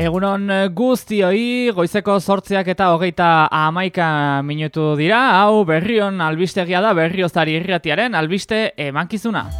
Egunon eh, guztioi, goizeko sortziak eta hogeita amaika minutu dira, hau berrion albistegia da berriozari irratiaren albiste emankizuna.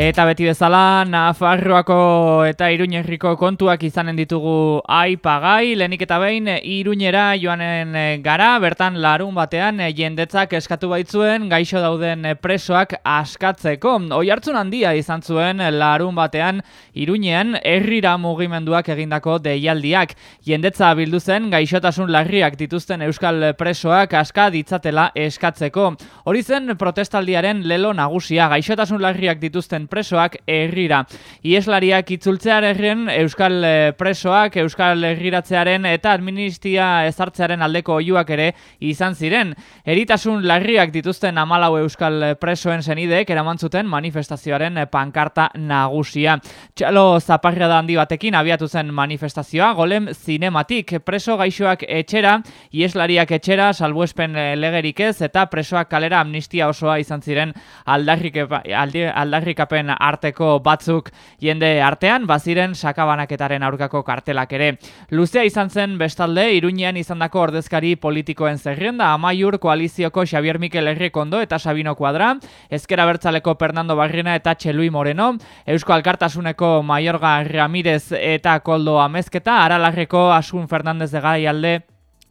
Eta beti bezala, Nafarroako eta Iruñerriko kontuak izanen ditugu aipagai, lehenik eta behin Iruñera joanen gara, bertan larun batean jendetzak eskatu baitzuen gaixo dauden presoak askatzeko. Oi hartzun handia izan zuen larun batean Iruñean herrira mugimenduak egindako deialdiak. Jendetza bildu zen gaixotasun larriak dituzten euskal presoak aska ditzatela eskatzeko. Hori zen protestaldiaren lelo nagusia, gaixotasun larriak dituzten presoak herrira. Ieslariak itzultzearen euskal eh, presoak euskal herriratzearen eta administia ezartzearen aldeko oiuak ere izan ziren. Eritasun larriak dituzten amalau euskal presoen zenideek eramantzuten manifestazioaren pankarta nagusia. Txalo zaparria da handi batekin abiatu zen manifestazioa, golem zinematik preso gaixoak etxera, ieslariak etxera, salbuespen eh, legerik ez, eta presoak kalera amnistia osoa izan ziren aldarrik, aldarrikapen arteko batzuk jende artean, baziren sakabanaketaren aurkako kartelak ere. Luzea izan zen bestalde, iruñean izandako ordezkari politikoen zerrenda, amaiur koalizioko Xavier Mikel Herrikondo eta Sabino Kuadra, ezkera bertzaleko Fernando Barrina eta Txelui Moreno, Eusko Alkartasuneko Maiorga Ramirez eta Koldo Amezketa, Aralarreko Asun Fernandez de Gai alde,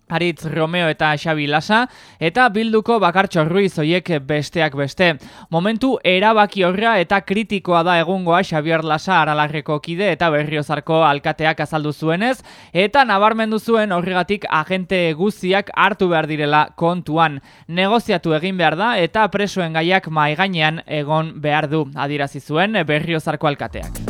Aritz Romeo eta Xabi Lasa eta bilduko bakartxo ruiz oiek besteak beste. Momentu erabaki horra eta kritikoa da egungoa Xabier Lasa aralarreko kide eta berriozarko alkateak azaldu zuenez eta nabarmendu zuen horregatik agente guziak hartu behar direla kontuan. Negoziatu egin behar da eta presoen gaiak maiganean egon behar du adirazi zuen berriozarko alkateak.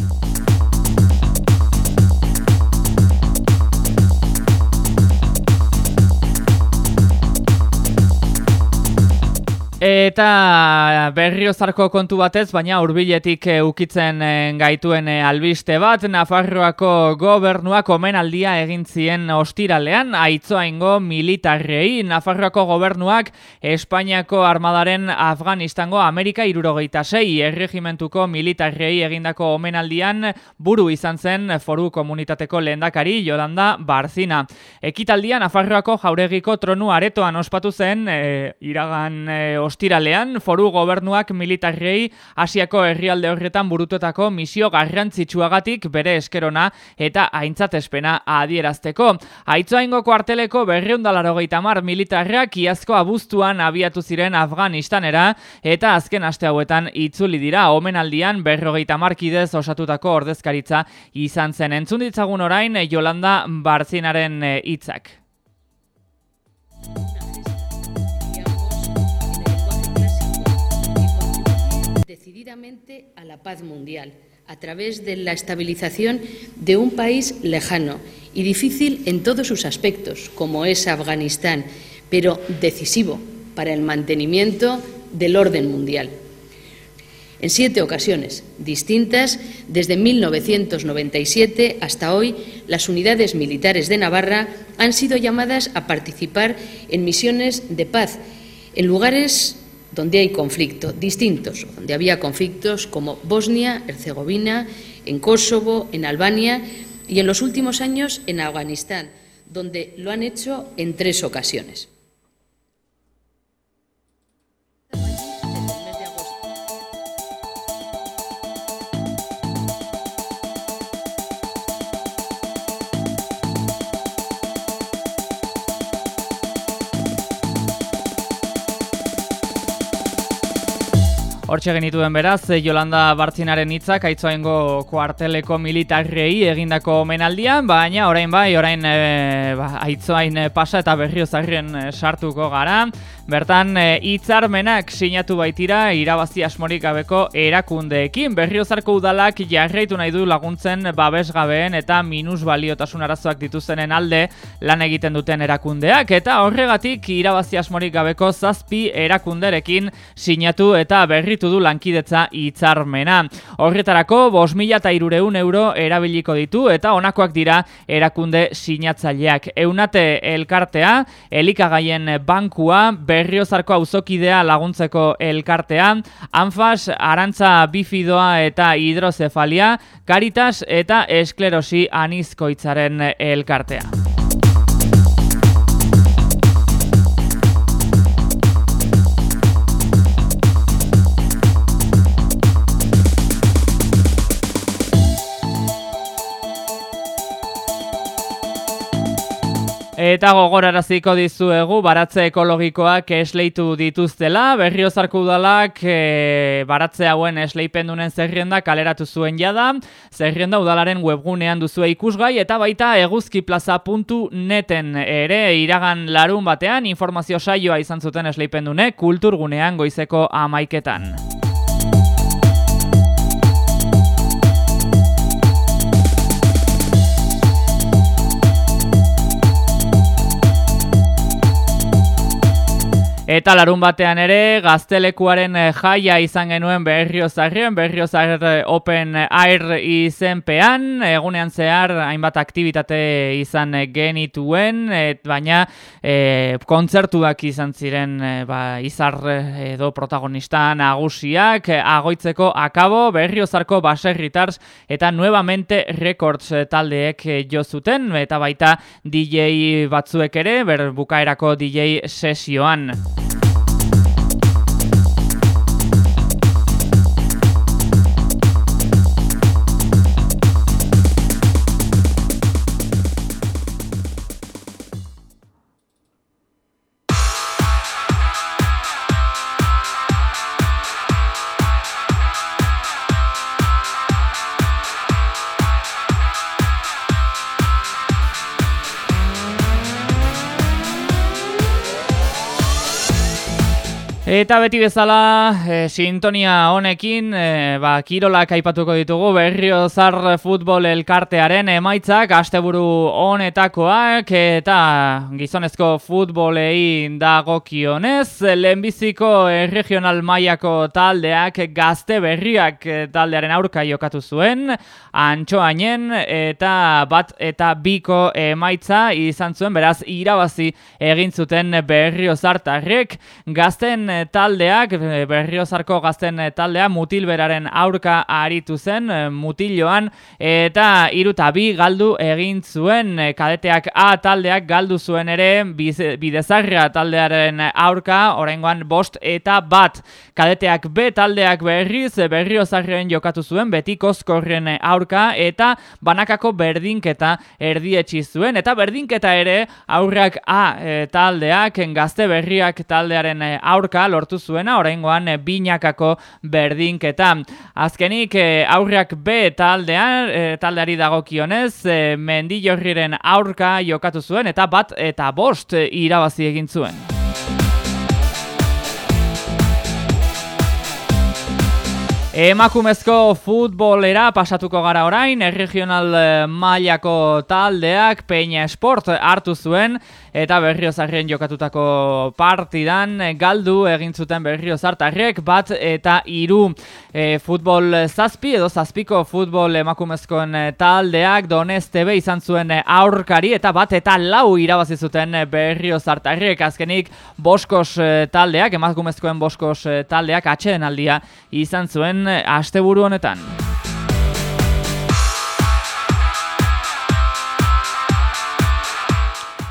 Eta berriozarko kontu batez, baina hurbiletik eh, ukitzen eh, gaituen eh, albiste bat, Nafarroako gobernuak omenaldia egin zien ostiralean, aitzoaingo militarrei, Nafarroako gobernuak Espainiako armadaren Afganistango Amerika irurogeita sei, erregimentuko militarrei egindako omenaldian buru izan zen foru komunitateko lehendakari Jolanda Barzina. Ekitaldian Nafarroako jauregiko tronu aretoan ospatu zen, iragan ostiralean foru gobernuak militarrei Asiako herrialde horretan burutuetako misio garrantzitsuagatik bere eskerona eta aintzatespena adierazteko. Aitzoaingo kuarteleko berriundalaro mar militarrak iazko abuztuan abiatu ziren Afganistanera eta azken aste hauetan itzuli dira omenaldian berrogeita markidez osatutako ordezkaritza izan zen. Entzun ditzagun orain Jolanda Barzinaren hitzak. A la paz mundial a través de la estabilización de un país lejano y difícil en todos sus aspectos, como es Afganistán, pero decisivo para el mantenimiento del orden mundial. En siete ocasiones distintas, desde 1997 hasta hoy, las unidades militares de Navarra han sido llamadas a participar en misiones de paz en lugares donde hay conflicto, distintos, donde había conflictos como Bosnia, Herzegovina, en Kosovo, en Albania y en los últimos años en Afganistán, donde lo han hecho en tres ocasiones. Hortxe genituen beraz, Jolanda Bartzinaren hitzak aitzoaingo kuarteleko militarrei egindako omenaldian, baina orain bai, orain e, ba, aitzoain pasa eta berriozarrien e, sartuko gara. Bertan, e, hitzarmenak sinatu baitira irabazi asmorik gabeko erakundeekin. Berriozarko udalak jarraitu nahi du laguntzen babesgabeen eta minus baliotasun arazoak dituztenen alde lan egiten duten erakundeak. Eta horregatik irabazi asmorik gabeko zazpi erakunderekin sinatu eta berri berritu du lankidetza hitzarmena. Horretarako, bos mila eta irureun euro erabiliko ditu eta honakoak dira erakunde sinatzaileak. Eunate elkartea, elikagaien bankua, berriozarko auzokidea laguntzeko elkartea, anfas, arantza bifidoa eta hidrozefalia, karitas eta esklerosi anizkoitzaren elkartea. Eta gogoraraziko dizuegu baratze ekologikoak esleitu dituztela, berriozarko udalak e, baratze hauen esleipendunen zerrienda kaleratu zuen jada, zerrienda udalaren webgunean duzue ikusgai eta baita eguzkiplaza.neten ere iragan larun batean. Informazio saioa izan zuten esleipendune kulturgunean goizeko amaiketan. Eta larun batean ere, gaztelekuaren eh, jaia izan genuen berriozarrien, berriozar eh, Open Air izenpean, egunean zehar hainbat aktivitate izan genituen, et, baina e, kontzertuak izan ziren ba, izar edo protagonista nagusiak, agoitzeko akabo berriozarko baserritars eta nuevamente records taldeek jo zuten, eta baita DJ batzuek ere, ber bukaerako DJ sesioan. Eta beti bezala, e, sintonia honekin, e, ba, kirolak aipatuko ditugu, berriozar futbol elkartearen emaitzak, asteburu honetakoak, eta gizonezko futbolei dagokionez, lehenbiziko regional mailako taldeak gazte berriak taldearen aurka jokatu zuen, antxoainen, eta bat eta biko emaitza izan zuen, beraz, irabazi egin zuten berriozartarrek, gazten taldeak, eh, berriozarko gazten eh, taldea, mutilberaren aurka aritu zen, eh, mutilloan, eta iruta bi galdu egin zuen, kadeteak A taldeak galdu zuen ere, bidezarra taldearen aurka, oraingoan bost eta bat. Kadeteak B taldeak berriz, berriozarren jokatu zuen, beti kozkorren aurka, eta banakako berdinketa erdietsi zuen, eta berdinketa ere, aurrak A taldeak, gazte berriak taldearen aurka, lortu zuena, oraingoan e, binakako berdinketa. Azkenik e, aurrak B taldean, e, taldeari dagokionez, mendillorriren aurka jokatu zuen, eta bat eta bost irabazi egin zuen. Emakumezko futbolera pasatuko gara orain, erregional mailako taldeak Peña Sport hartu zuen, eta berriozarrien jokatutako partidan galdu egin zuten berriozartarrek bat eta hiru. E, futbol zazpi edo zazpiko futbol emakumezkoen taldeak doneste be izan zuen aurkari eta bat eta lau irabazi zuten berriozartarrek azkenik boskos taldeak emakumezkoen boskos taldeak atxeden aldia izan zuen asteburu honetan.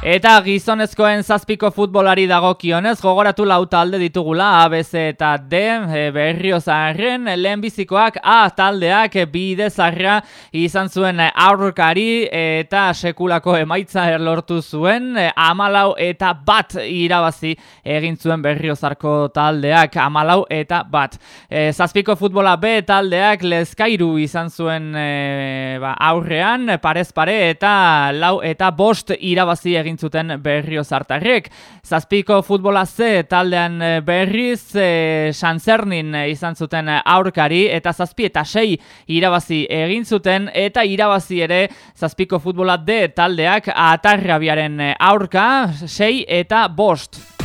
Eta gizonezkoen zazpiko futbolari dagokionez gogoratu lau talde ditugula ABC eta D e, berriozarren lehenbizikoak A taldeak bide zarra izan zuen aurkari eta sekulako emaitza erlortu zuen amalau eta bat irabazi egin zuen berriozarko taldeak amalau eta bat. E, zazpiko futbola B taldeak lezkairu izan zuen e, ba, aurrean parez pare eta lau eta bost irabazi egin zuten berrio zartarrek. Zazpiko futbola ze taldean eh, berriz e, Sanzernin izan zuten aurkari eta zazpi eta sei irabazi egin zuten eta irabazi ere zazpiko futbola de taldeak atarrabiaren aurka sei eta bost.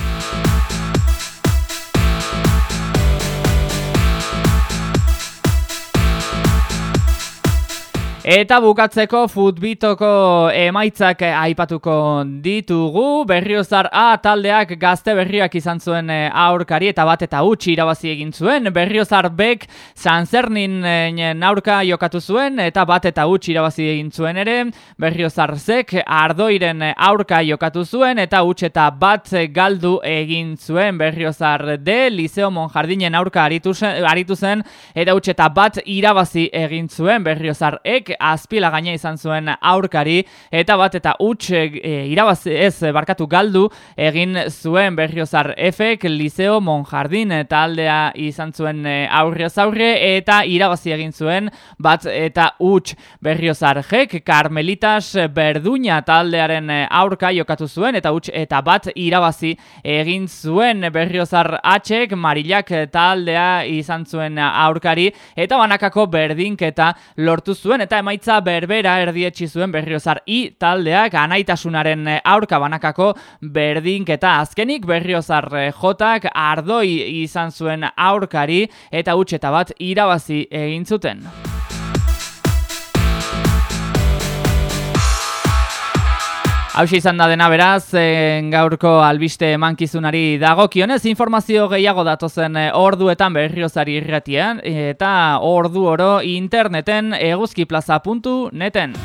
Eta bukatzeko futbitoko emaitzak aipatuko ditugu, berriozar A taldeak gazte berriak izan zuen eh, aurkari eta bat eta utxi irabazi egin zuen, berriozar Bek Sanzernin eh, aurka jokatu zuen eta bat eta utxi irabazi egin zuen ere, berriozar Zek ardoiren aurka jokatu zuen eta utx eta bat galdu egin zuen, berriozar D Liceo Monjardinen aurka aritu zen, eta utx eta bat irabazi egin zuen, berriozar Ek azpila gaina izan zuen aurkari eta bat eta huts e, irabaz ez barkatu galdu egin zuen berriozar efek Liceo Monjardin taldea izan zuen e, aurrez aurre eta irabazi egin zuen bat eta huts. Berriozar jek Carmelitas Berduña taldearen aurka jokatu zuen eta huts eta bat irabazi egin zuen berriozar atxek Marilak taldea izan zuen aurkari eta banakako berdinketa lortu zuen eta emaitza berbera erdietsi zuen berriozar i taldeak anaitasunaren eh, aurka banakako berdinketa azkenik berriozar eh, jotak ardoi izan zuen aurkari eta utxeta bat irabazi egin zuten. Hau izan da dena beraz, e, gaurko albiste mankizunari dagokionez informazio gehiago datozen e, orduetan berriozari irratian, eta ordu oro interneten eguzkiplaza.neten.